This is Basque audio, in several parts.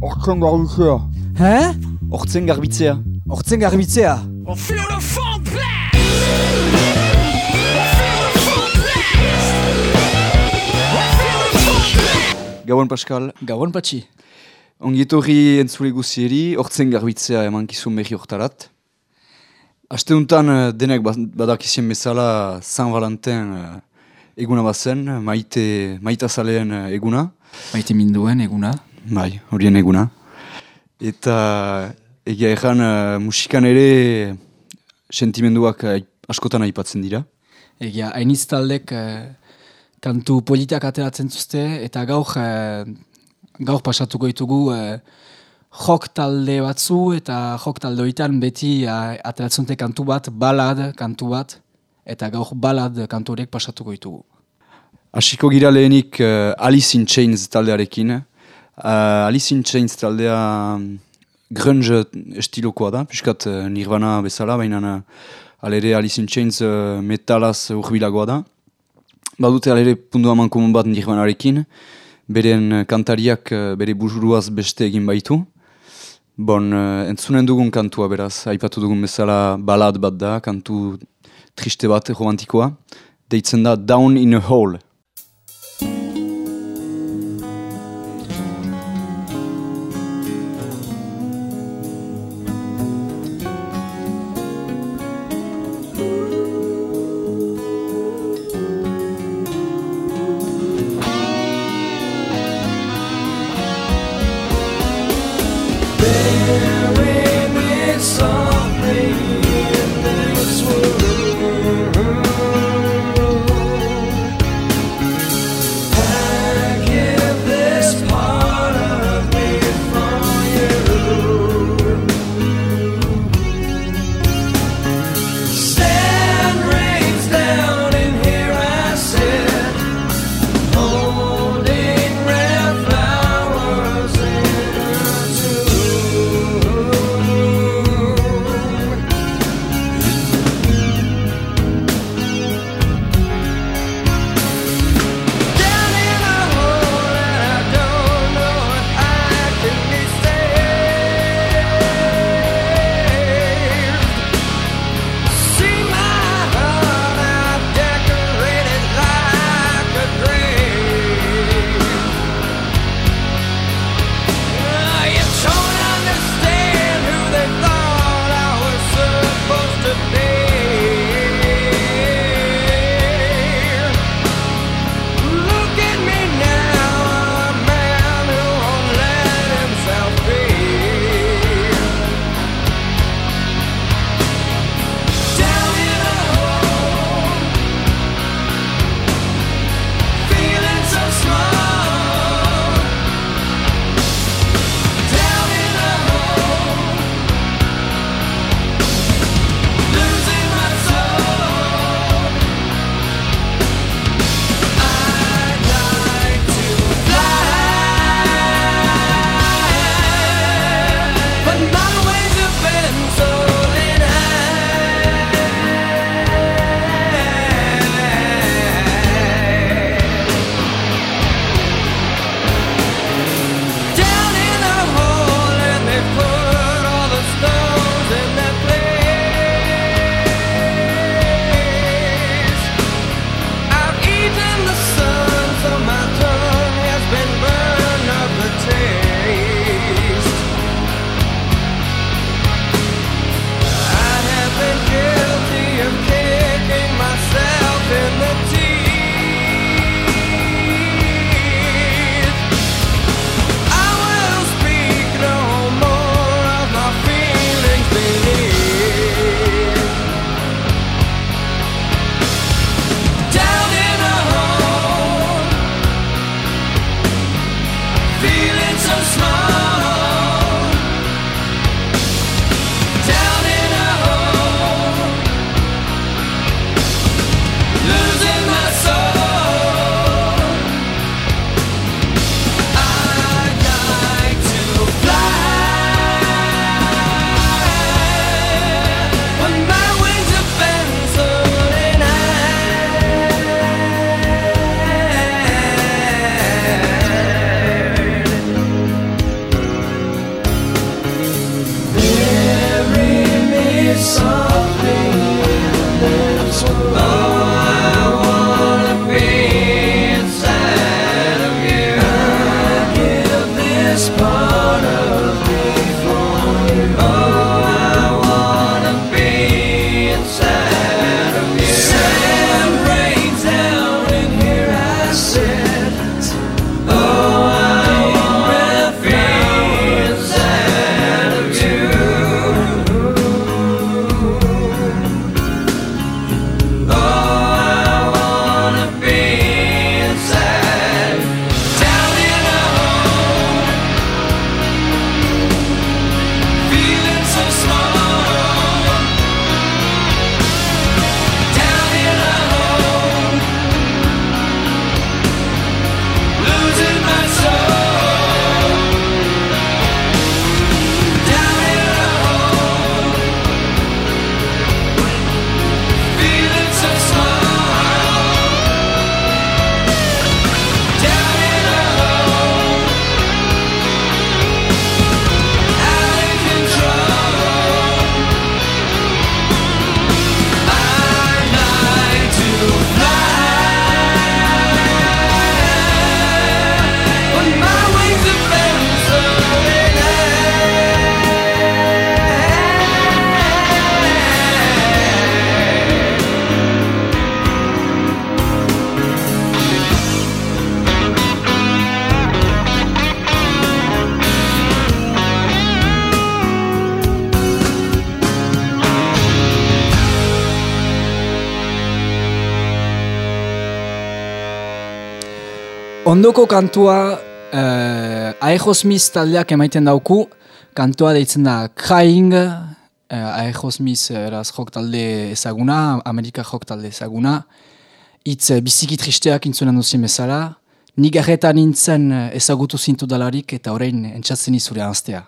Hortzen garbitzea. He? Hortzen garbitzea. Hortzen garbitzea. Gabon Pascal. Gabon patxi. Ongietorri entzule guzieri, hortzen garbitzea eman kizun mehi hortarat. Aste untan eh, denek ba- badakizien bezala San Valentin eh, eguna bazen, maite, maita zaleen eh, eguna. Maite minduen eguna. Bai, horien eguna. Eta egia erran eh, musikan ere sentimenduak eh, askotan aipatzen dira. Egia, hainiz taldek eh, kantu politak ateratzen zuzte, eta gaur, gaur pasatuko ditugu jok talde batzu, eta jok talde horietan beti ateratzen dute kantu bat, balad kantu bat, eta gaur balad kantu horiek pasatuko ditugu. Hasiko gira lehenik uh, Alice in Chains taldearekin. Uh, Alice in Chains taldea mm, grunge estilokoa da, piskat uh, Nirvana bezala, baina uh, alere Alice in Chains uh, metalaz urbilagoa da. Badute alere pundu haman komun bat Nirvanarekin, beren kantariak uh, bere buruaz beste egin baitu. Bon, uh, entzunen dugun kantua beraz, aipatu dugun bezala balad bat da, kantu triste bat, romantikoa. Deitzen da Down in a Hole. sei. Ondoko kantua uh, Aejo Smith taldeak emaiten dauku, kantua deitzen da Crying, uh, Aejo Smith eraz jok talde ezaguna, Amerika jok talde ezaguna, itz uh, biziki tristeak intzunan duzien bezala, nik arretan nintzen ezagutu zintu dalarik eta orain entzatzen izure anztea.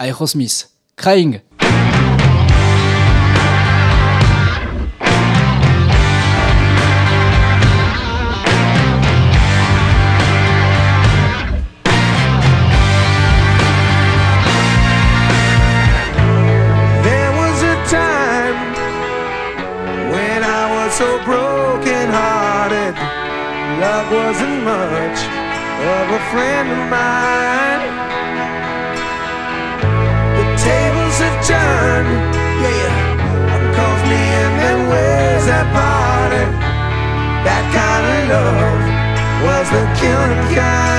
Aejo Smith, Crying! Love wasn't much of a friend of mine. The tables have turned, yeah. Me and then ways have parted. That kind of love was the killing kind.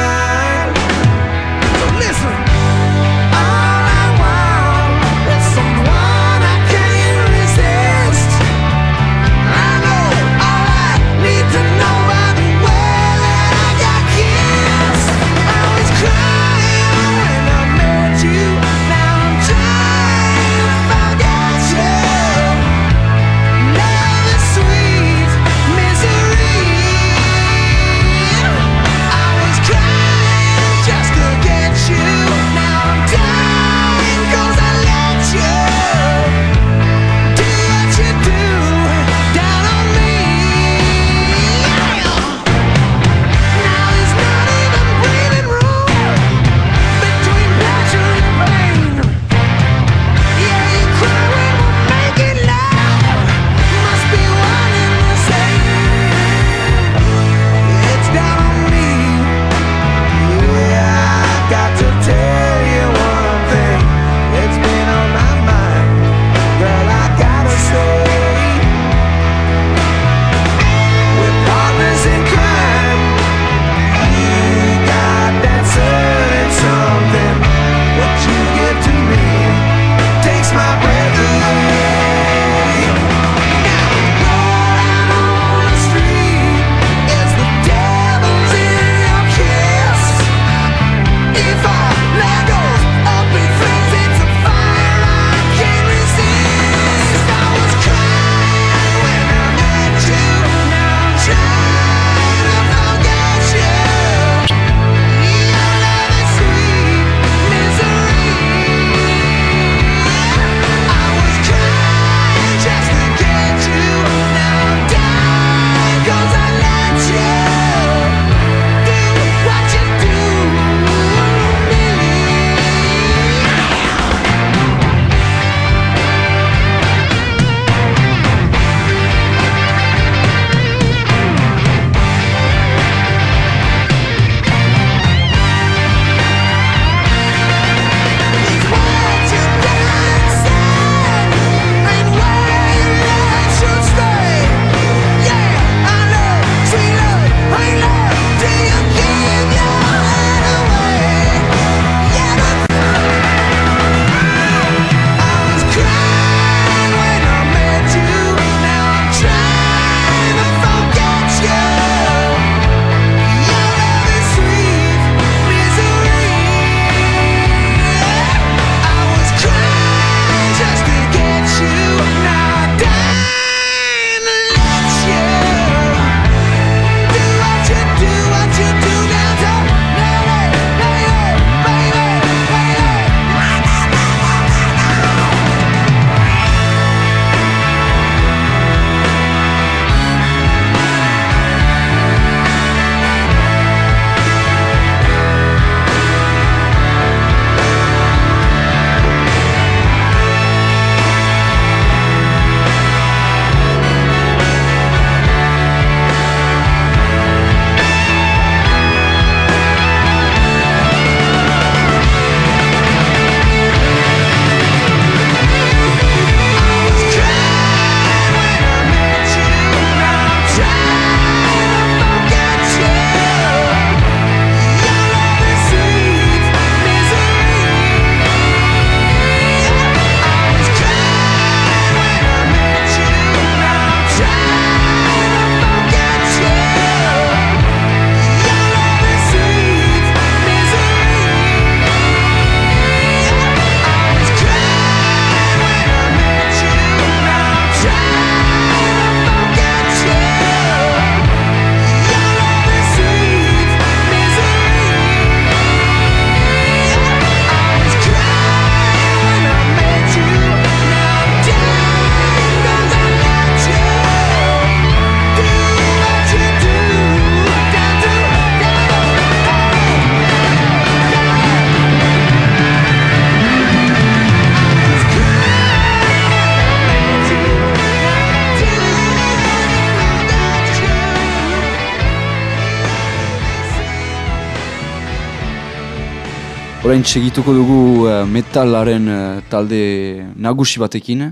Orain segituko dugu uh, metalaren uh, talde nagusi batekin.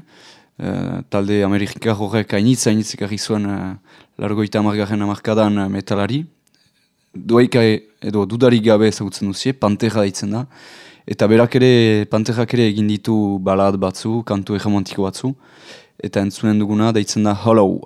Uh, talde Amerikar horrek hainitza hainitzik argi zuen largoita amargarren amarkadan metalari. Duaika edo dudarik gabe ezagutzen duzie, Pantera daitzen da. Eta berak ere, Panterak ere egin ditu balad batzu, kantu hegemantiko batzu. Eta entzunen duguna daitzen da Hollow.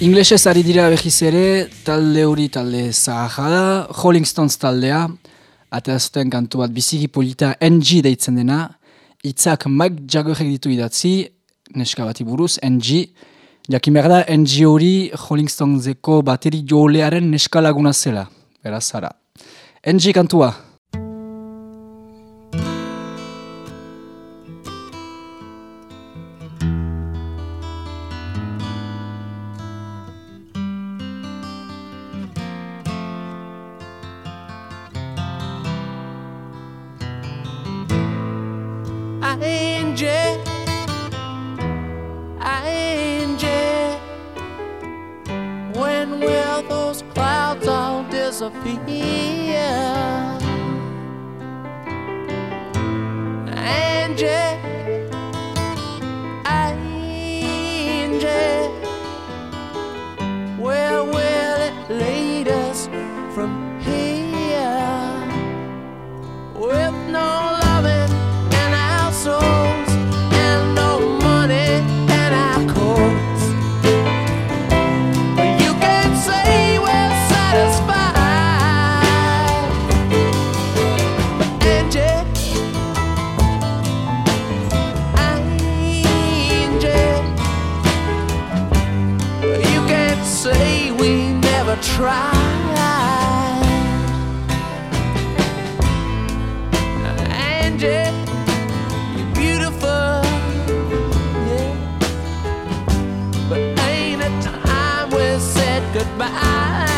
Inglesez ari dira behiz ere, talde hori talde zaharra da, Rolling Stones taldea, aterazuten kantu bat biziki polita NG deitzen dena, itzak mag jagorek ditu idatzi, neska bati buruz, NG, jakin behar da, NG hori Rolling Stoneseko bateri jolearen neska laguna zela, beraz zara. NG kantua! say we never tried. And yet, you're beautiful. Yeah. But ain't it time we said goodbye?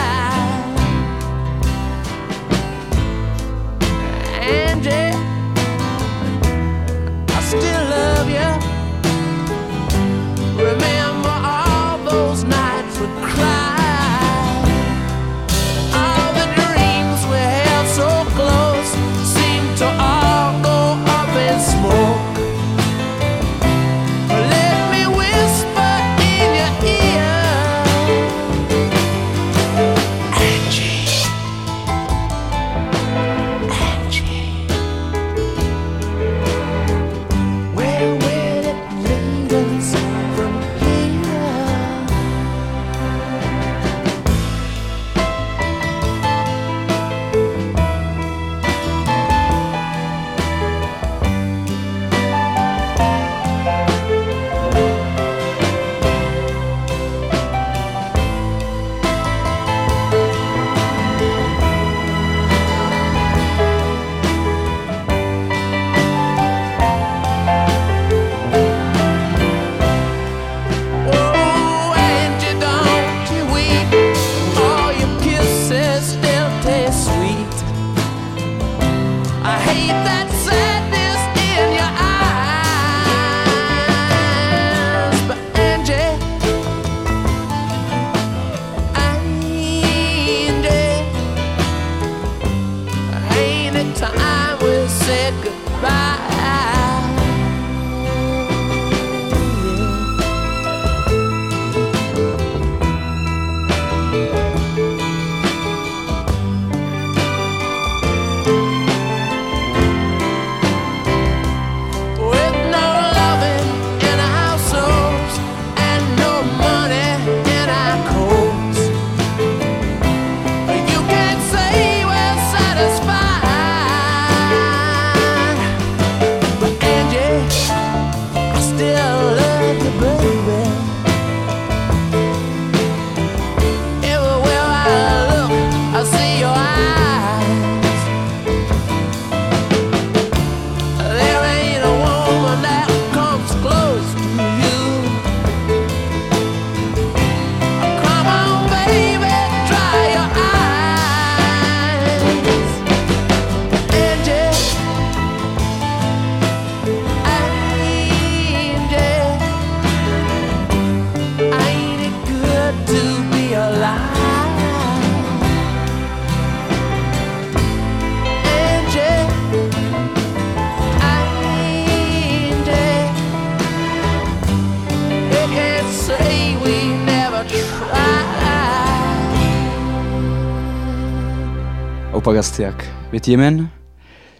Beti hemen,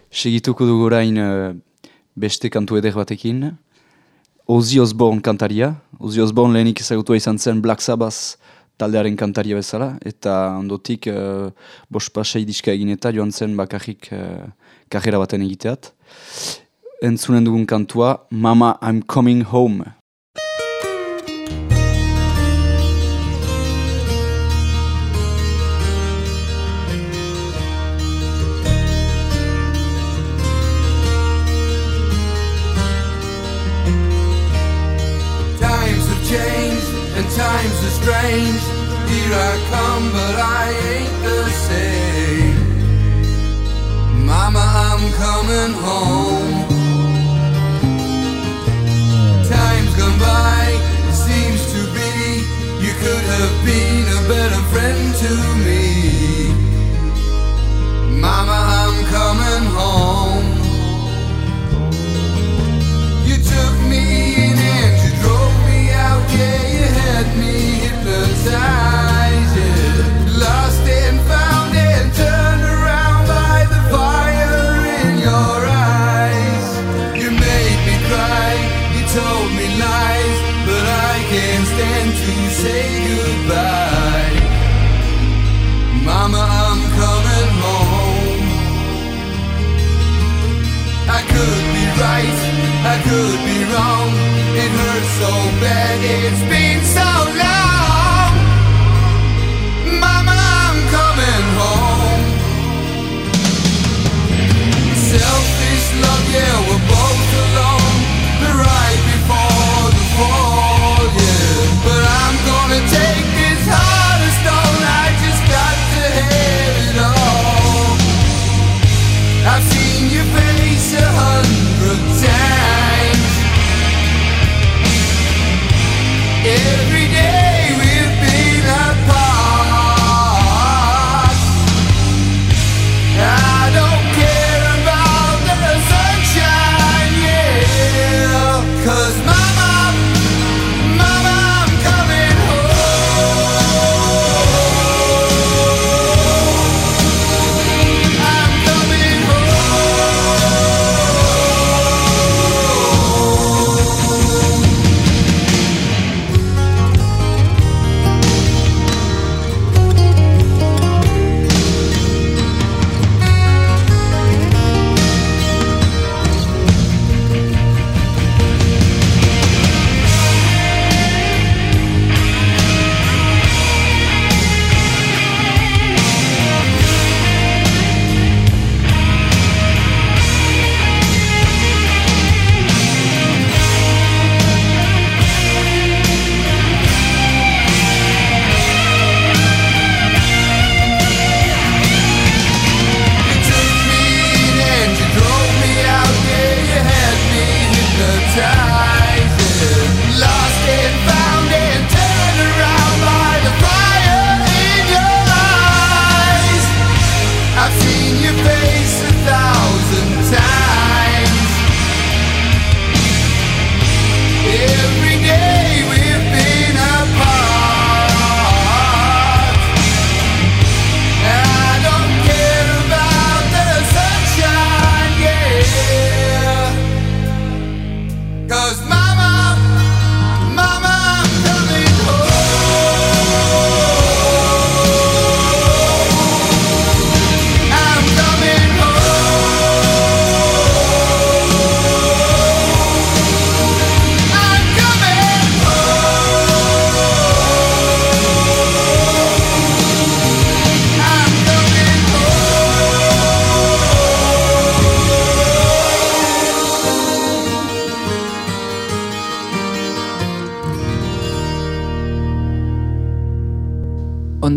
segituko dugu eh, beste kantu eder batekin. Ozzy Osbourne kantaria. Ozzy Osbourne lehenik ezagutua izan zen Black Sabbath taldearen kantaria bezala. Eta ondotik uh, bospa sei diska egin eta joan zen bakarrik eh, uh, kajera baten egiteat. Entzunen dugun kantua Mama I'm Coming Home. Strange. Here I come, but I ain't the same. Mama, I'm coming home. Time's gone by, it seems to be. You could have been a better friend to me. Mama, I'm coming home. You took me in and you drove me out, yeah, I could be wrong. It hurts so bad, it's been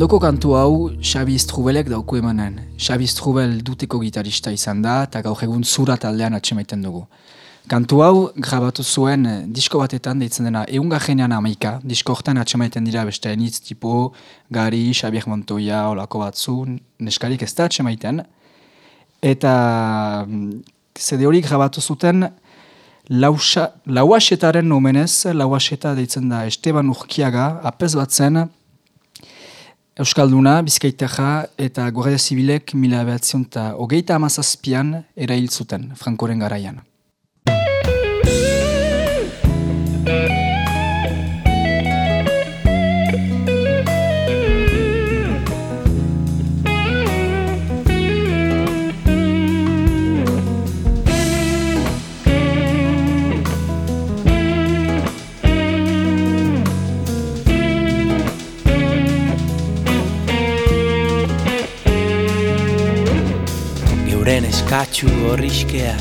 Ondoko kantu hau Xabi Strubelek dauku emanen. Xabi Strubel duteko gitarista izan da eta gaur egun zura taldean atxemaiten dugu. Kantu hau grabatu zuen disko batetan deitzen dena eunga jenean amaika. Disko hortan atxemaiten dira beste enitz tipo Gari, Xabier Montoya, olako batzu, neskarik ez da atxemaiten. Eta mm, zede hori grabatu zuten lausa, lauasetaren omenez, lauaseta deitzen da Esteban Urkiaga, apez bat zen, Euskalduna, Bizkaitaja eta Guardia Zibilek mila behatzion eta hogeita amazazpian erail zuten, Frankoren garaian. Geuren eskatxu horrizkea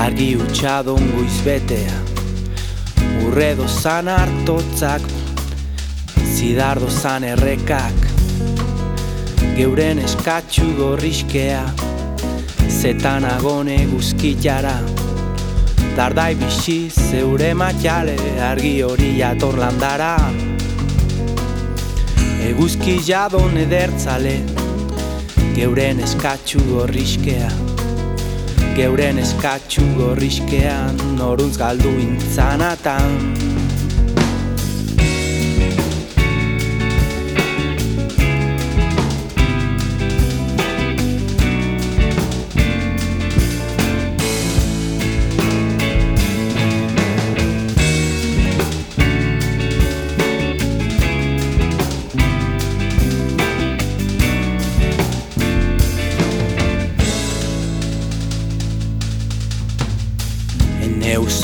Argi utxadon guiz betea. Urredo zan hartotzak Zidardo zan errekak. Geuren eskatxu gorrizkea Zetan agone guzkitara. Dardai bixi zeure matxale Argi hori jator landara. Eguzki jadon edertzale Geuren eskatxu gorrizkea Geuren eskatxu gorrizkean Noruntz galdu intzanatan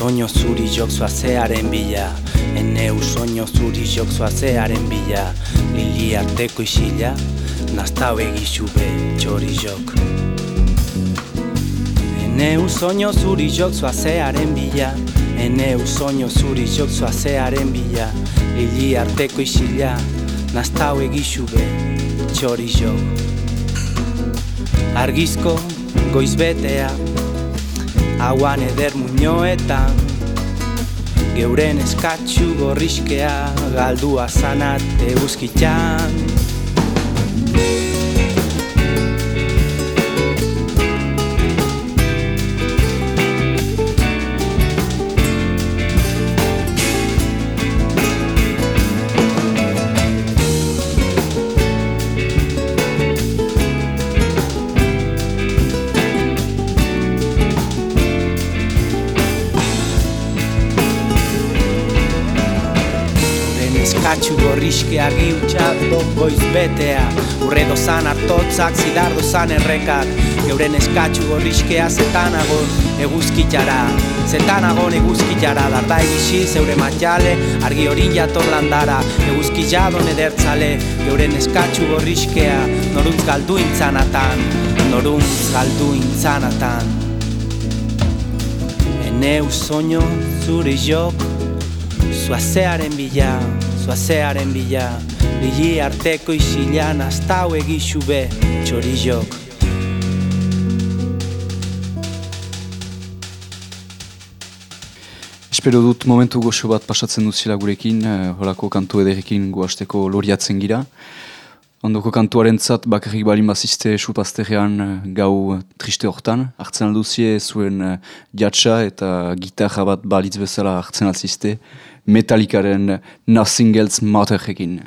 soño zuri jok zoazearen bila. Eneu soño zuri jok zoazearen bila. Lili arteko isila Nastau egixu be txori jok. Eneu soño zuri jok zoazearen bila. Eneu soño zuri jok zoazearen bila. Lili arteko isila Nastau egixu be txori jok. Argizko goizbetea hauan eder muñoetan Geuren eskatxu gorrizkea galdua zanat eguzkitxan gorrizke argi utxato goiz betea. Urre dozan hartotzak, zidar dozan errekak. Geuren eskatxu gorrizkea zetanagon eguzkitara Zetanagon eguzkitara Dardai gixi zeure matjale Argi hori jator landara. Eguzkitadon edertzale Geuren eskatxu gorrizkea Noruntz galdu intzanatan Noruntz galdu intzanatan. Eneu soño zure jok Zuazearen bila, zuazearen bila Lili arteko isilan Aztau egixu be txorizok Espero dut momentu goxo bat pasatzen duzila gurekin, eh, holako kantu ederekin guazteko loriatzen gira. Ondoko kantuaren zat bakarrik balin bazizte supazterrean eh, gau triste hortan. Hartzen alduzie zuen eh, jatsa eta gitarra bat balitz bezala hartzen alzizte. Metallicaren Nothing Else Matterrekin.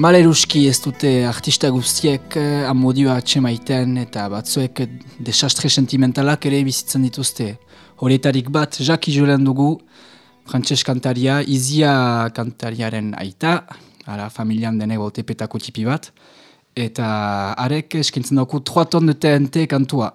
Maleruski ez dute artista guztiek eh, amodioa atxemaiten eta batzuek desastre sentimentalak ere bizitzen dituzte. Horietarik bat, Jaki Julen dugu, frantses kantaria, izia kantariaren aita, ara familian denek boltepetako tipi bat, eta arek eskintzen dauku 3 ton de TNT kantua.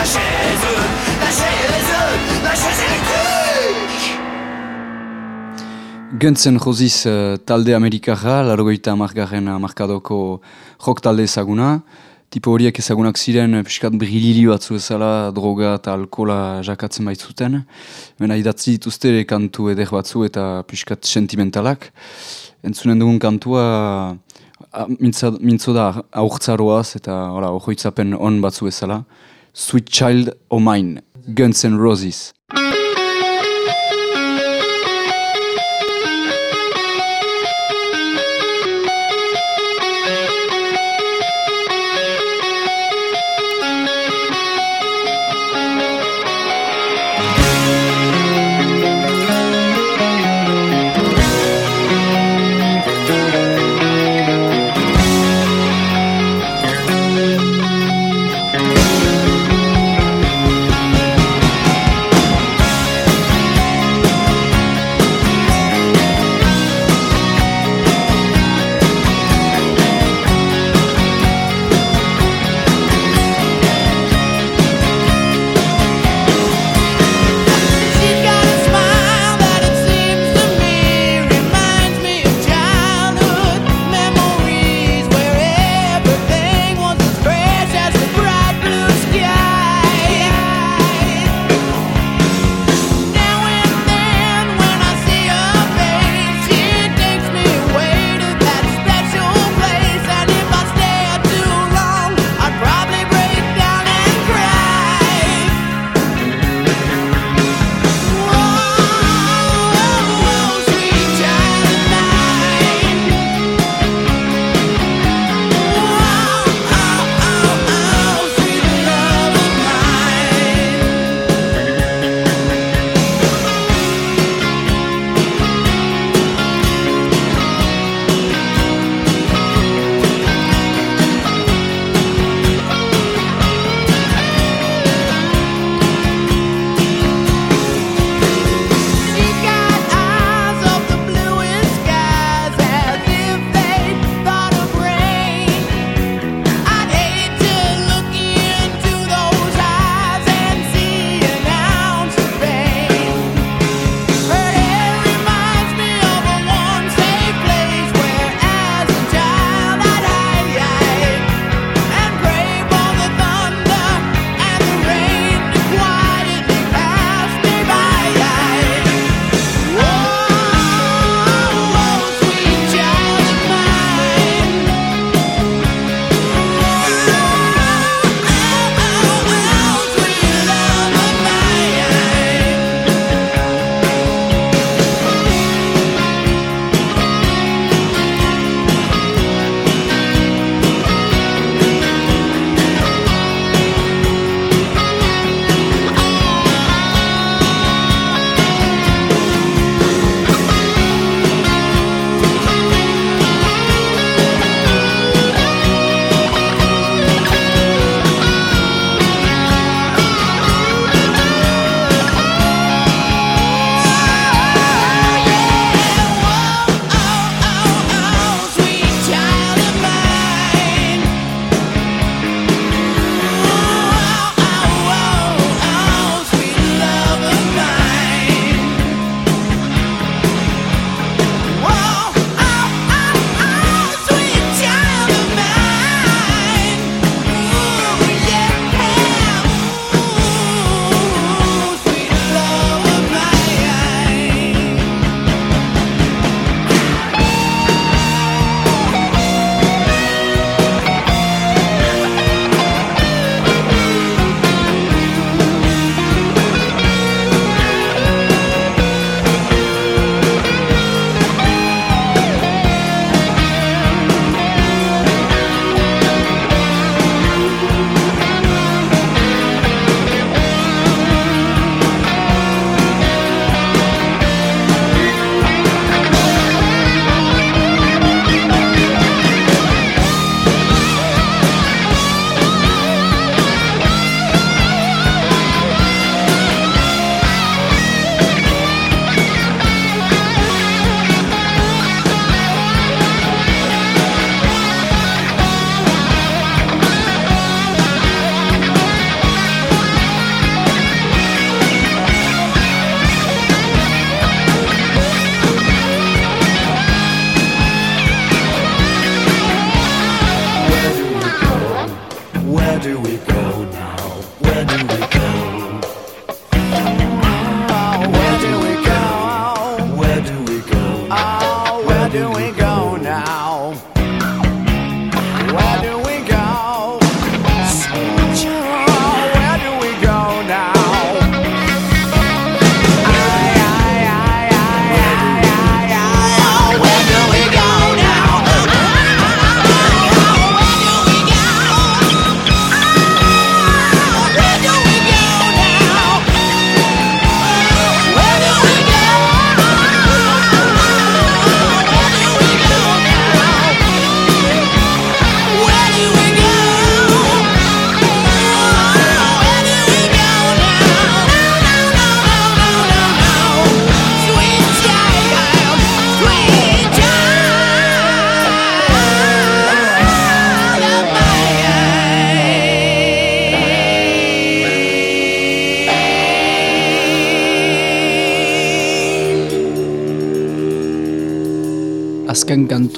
la chaise, la chaise, la chaise électrique Gentzen Josiz eh, talde Amerikarra, larogeita amargarren amarkadoko jok talde ezaguna. Tipo horiek ezagunak ziren, eh, piskat brilili batzu ezala, droga eta alkola jakatzen baitzuten. Mena idatzi dituzte kantu eder batzu eta piskat sentimentalak. Entzunen dugun kantua mintzo da aurtzaroaz eta hola, ohoitzapen on batzu ezala. Sweet Child O' Mine, Guns N' Roses.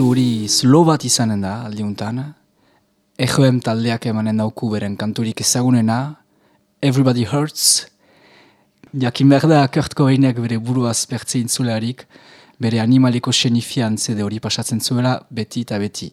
Kantu hori slow bat izanen da aldiuntan. EGM taldeak emanen dauku beren kanturik ezagunena. Everybody Hurts. Jakin behar da Kurt Cobainer bere buruaz pertzein zuelarik, bere animaliko xenifian zede hori pasatzen zuela beti eta beti.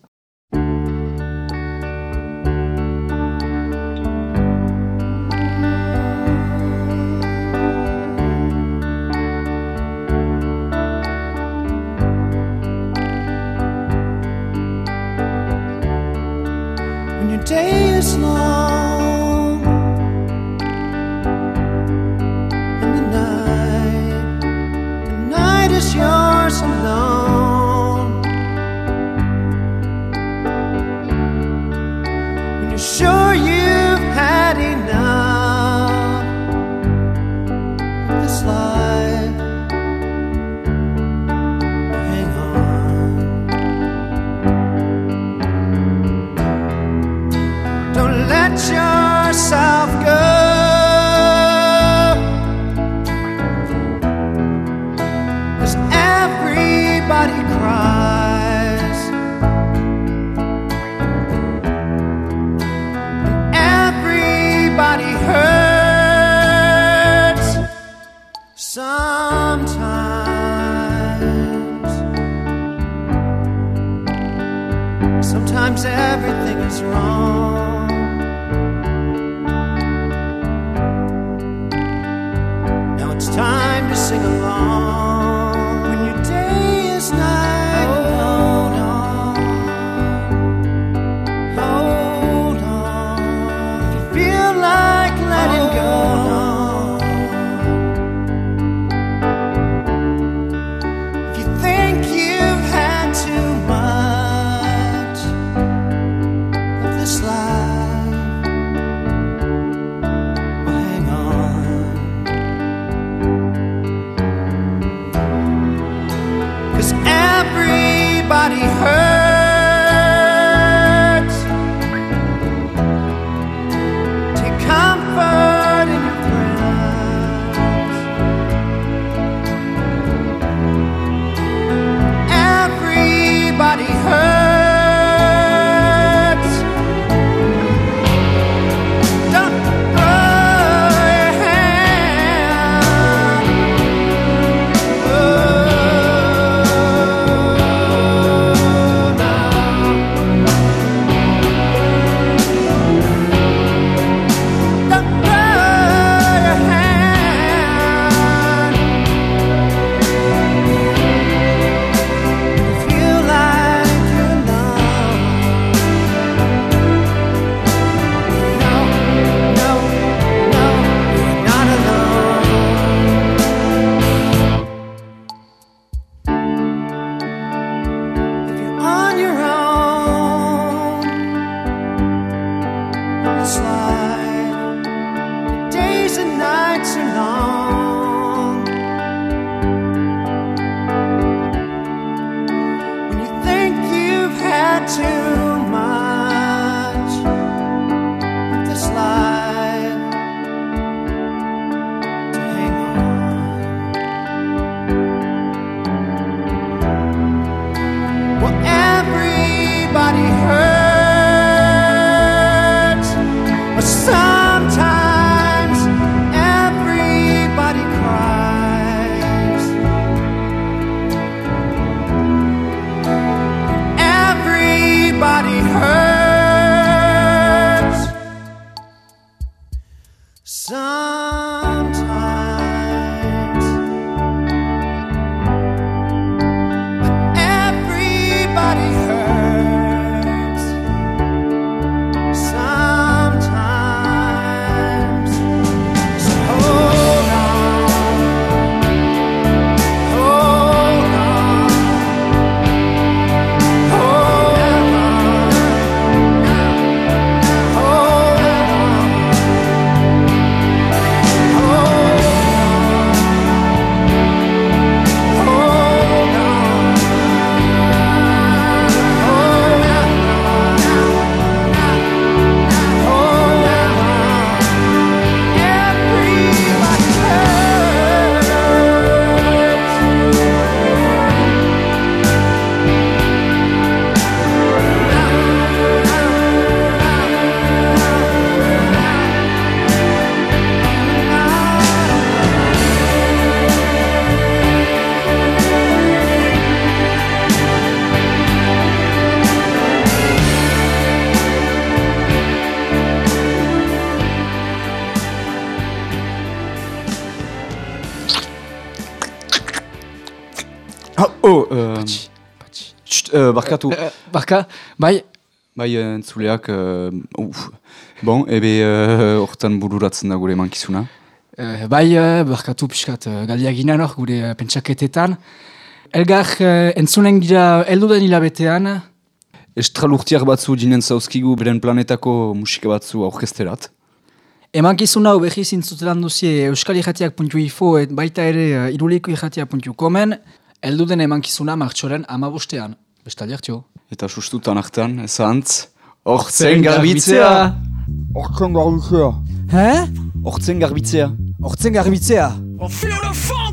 day is long. Barkatu. Barka, bai, Bai, uh, entzuleak, uh, uf. Bon, ebe uh, hortan bururatzen da gure mankizuna. eh, bai, eh, barkatu pixkat uh, galdiak ginen hor, gure eh, pentsaketetan. Elgar, uh, entzunen gira elduden hilabetean, Estralurtiak batzu dinen zauzkigu beren planetako musika batzu aurkesterat. Emankizun hau behi zintzutelan duzie euskalijatiak.info et baita ere uh, iruleiko irratiak.comen elduden emankizuna martxoren amabostean. Bestaldi hartio. Eta sustutan hartan, ezantz, hortzen garbitzea! Hortzen garbitzea. He? Hortzen garbitzea! Hortzen garbitzea. Fire!